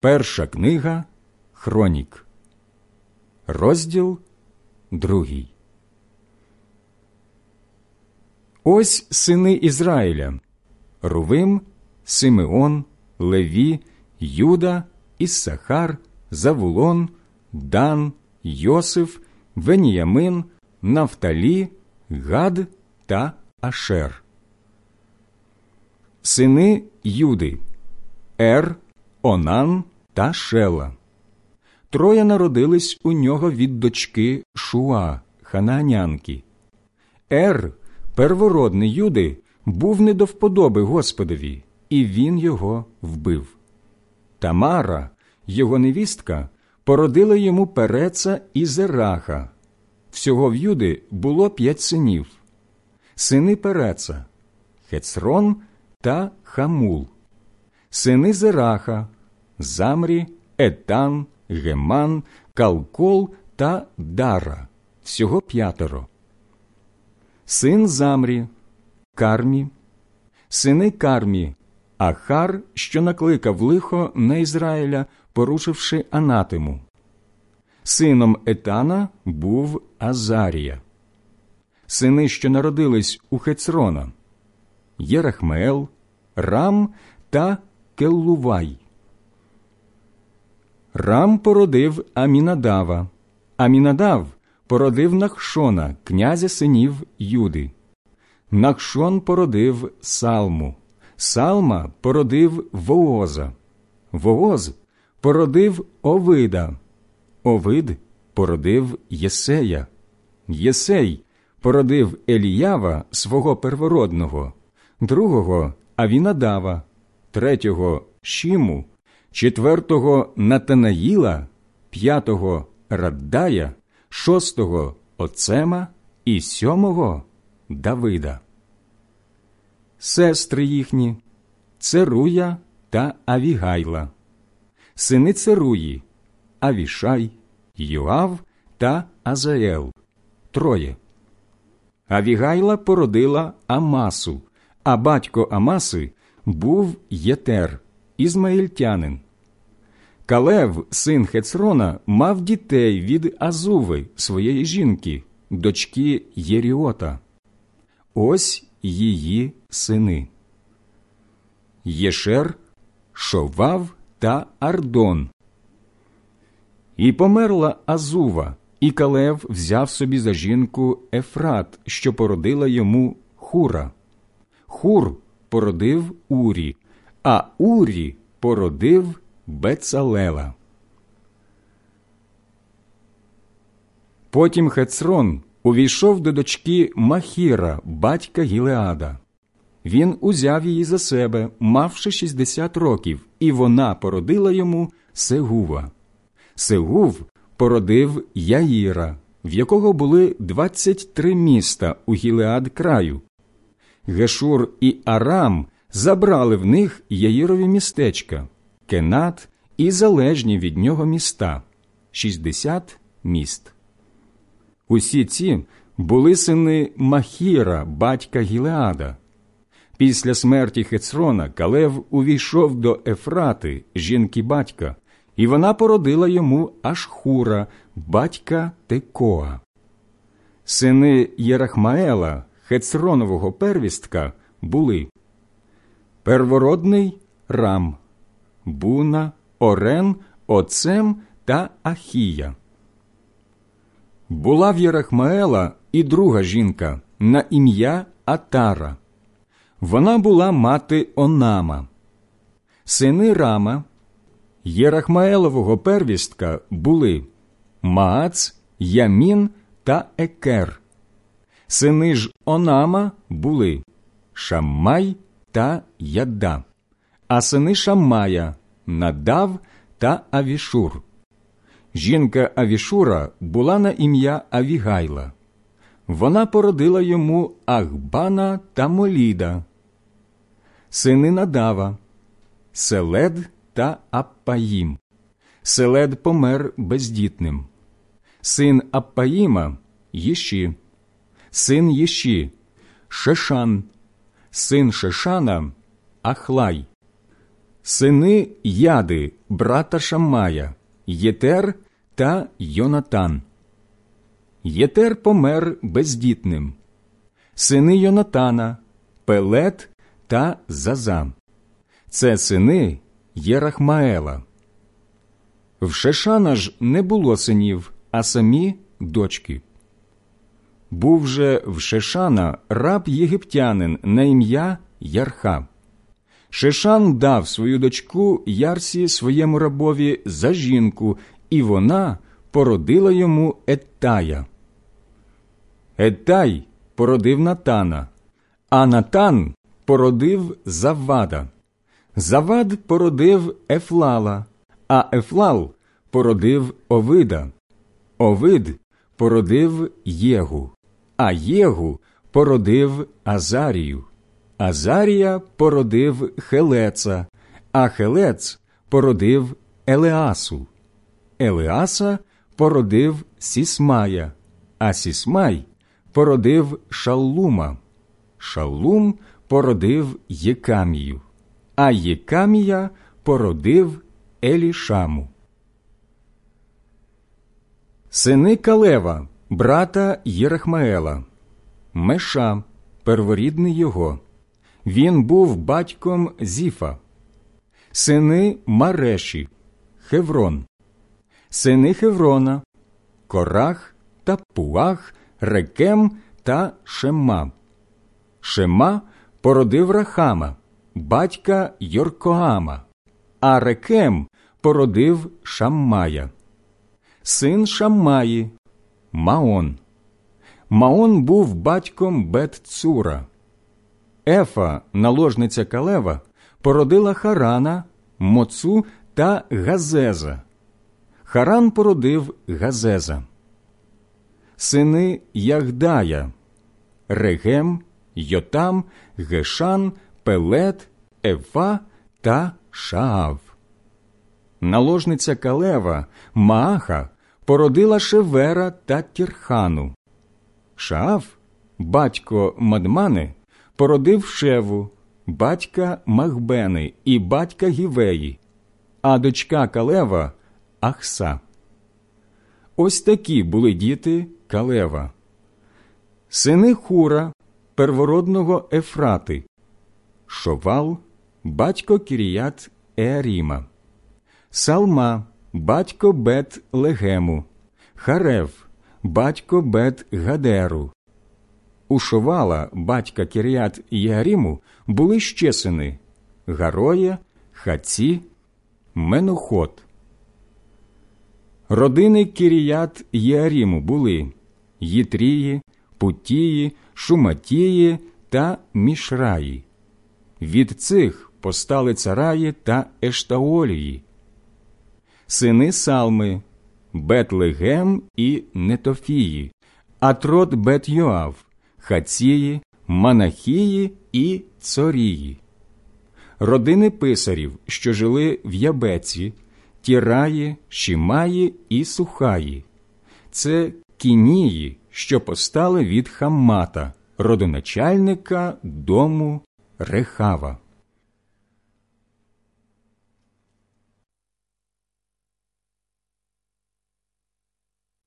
Перша книга Хронік, розділ другий. Ось сини Ізраїля Рувим, Симеон, Леві, Юда, Іссахар, Завулон, Дан, Йосиф, Веніямин, Нафталі, Гад та Ашер. Сини Юди Ер, Онан та Шела. Троє народились у нього від дочки Шуа, ханаанянки. Ер, первородний Юди, був не до вподоби Господові, і він його вбив. Тамара, його невістка, породила йому переца і Зераха. Всього в Юди було п'ять синів. Сини Переца Хецрон та Хамул, сини Зераха, Замрі, Етан, Геман, Калкол та Дара, всього п'ятеро. Син Замрі, Кармі, сини Кармі, Ахар, що накликав лихо на Ізраїля, порушивши анатиму. Сином Етана був Азарія. Сини, що народились у Хецрона, Єрахмeel, Рам та Келлувай. Рам породив Амінадава. Амінадав породив Нахшона, князя синів Юди. Нахшон породив Салму. Салма породив Вооза. Вооз породив Овида. Овид породив Єсея. Єсей породив Еліява свого первородного, другого Авінадава, третього Шіму, четвертого Натанаїла, п'ятого Раддая, шостого Оцема і сьомого Давида. Сестри їхні Церуя та Авігайла, сини Церуї, Авішай, Йоав та Азаел, троє. Авігайла породила Амасу, а батько Амаси був Єтер, ізмаїльтянин. Калев, син Хецрона, мав дітей від Азуви, своєї жінки, дочки Єріота. Ось її сини. Єшер, Шовав та Ардон. І померла Азува, і Калев взяв собі за жінку Ефрат, що породила йому Хура. Хур породив Урі, а Урі породив Бецалела. Потім Хецрон увійшов до дочки Махіра, батька Гілеада. Він узяв її за себе, мавши 60 років, і вона породила йому Сегува. Сегув породив Яїра, в якого були 23 міста у Гілеад краю. Гешур і Арам забрали в них Яїрові містечка, Кенат і залежні від нього міста 60 міст. Усі ці були сини Махіра, батька Гілеада. Після смерті Хецрона Калев увійшов до Ефрати, жінки батька, і вона породила йому Ашхура, батька Текоа. Сини Єрахмаела, Хецронового первістка, були первородний Рам, Буна, Орен, Оцем та Ахія. Була в Єрахмаела і друга жінка на ім'я Атара. Вона була мати Онама. Сини Рама, Єрахмаелового первістка були Маац, Ямін та Екер. Сини ж Онама були Шаммай та Яда, а сини Шаммая Надав та Авішур. Жінка Авішура була на ім'я Авігайла. Вона породила йому Ахбана та Моліда, сини Надава, Селед та Аппаїм. Селед помер бездітним. Син Аппаїма Єші, син Єші, Шешан, син Шешана Ахлай, Сини Яди, брата Шаммая, Єтер та Йонатан. Єтер помер бездітним. Сини Йонатана, Пелет та Заза. Це сини Єрахмаела. В Шешана ж не було синів, а самі дочки. Був же в Шешана раб єгиптянин на ім'я Ярха. Шешан дав свою дочку Ярсі своєму рабові за жінку, і вона породила йому Еттая. Еттай породив Натана, а Натан породив Завада. Завад породив Ефлала, а Ефлал породив Овида. Овид породив Єгу, а Єгу породив Азарію. Азарія породив Хелеца, а Хелец породив Елеасу. Елеаса породив Сісмая, а Сісмай породив Шаллума. Шаллум породив Єкамію, а Єкамія породив Елішаму. Сини Калева, брата Єрахмаела, Меша, перворідний його. Він був батьком Зіфа, сини Мареші, Хеврон, сини Хеврона, Корах та Пуах, Рекем та Шема. Шема породив Рахама, батька Йоркоама, а Рекем породив Шаммая. Син Шаммаї, Маон. Маон був батьком Бет-Цура. Ефа, наложниця Калева, породила Харана, Моцу та Газеза. Харан породив Газеза. Сини Ягдая, Регем, Йотам, Гешан, Пелет, Ефа та Шаав. Наложниця Калева, Мааха, породила Шевера та Тірхану. Шаав, батько Мадмани, породив Шеву, батька Махбени і батька Гівеї, а дочка Калева Ахса. Ось такі були діти Калева, сини Хура, первородного Ефрати, Шовал, батько Кіріят Еаріма, Салма, батько Бет Легему, Харев, батько Бет Гадеру. У Шовала, батька Кіріат Єаріму, були ще сини Гароя, Хаці, Менохот. Родини Кіріят Єаріму були Їтрії, Путії, Шуматії та Мішраї. Від цих постали цараї та Ештаолії, сини Салми, Бетлегем і Нетофії, Атрот Бет Хації, Манахії і Цорії, родини писарів, що жили в Ябеці, Тіраї, Шімаї і Сухаї, це кінії, що постали від Хаммата, родоначальника дому Рехава.